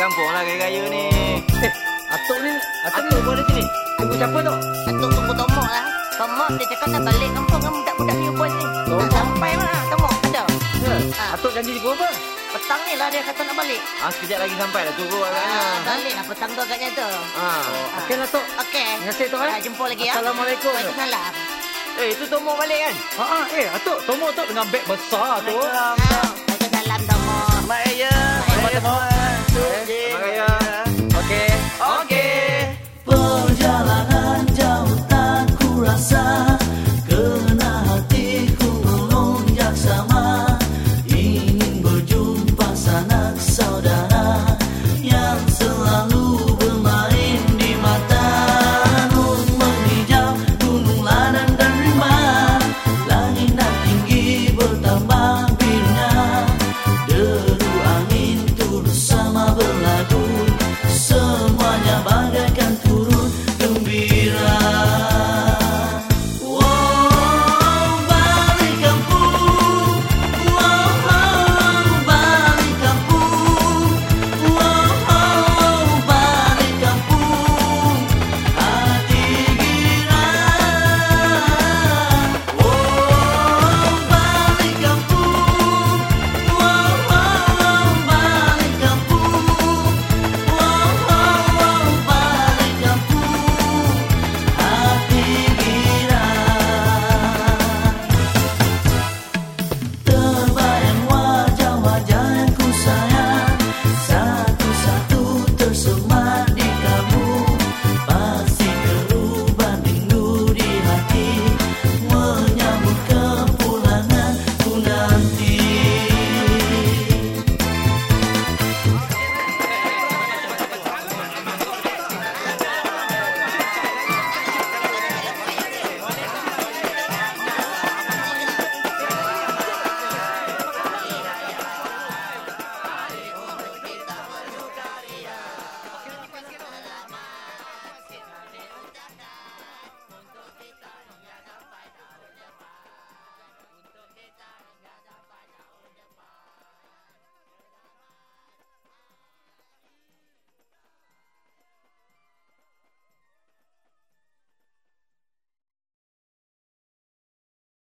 kampung lah gaya-gaya ni. Eh, atuk ni, atuk, atuk ni ada sini. Tunggu siapa tu? Atuk tunggu tomok lah. Tomok dia cakap nak balik kampung dengan budak-budak ni boys ni. Tomok? Tak sampai mana tomok ada. Ya, ha. Atuk janji pukul apa? Petang ni lah dia kata nak balik. Ah, ha, sekejap lagi sampai dah Tunggu agaknya. Ah, ha, balik lah petang tu agaknya tu. Ah, ha. Okey lah tok. Okey. Terima kasih tok eh. Ha, jumpa lagi ya. Assalamualaikum. Waalaikumsalam. Eh, itu tomok balik kan? Ha, ah, eh, atuk tomok tu dengan beg besar tu. Waalaikumsalam. Ha. Waalaikumsalam.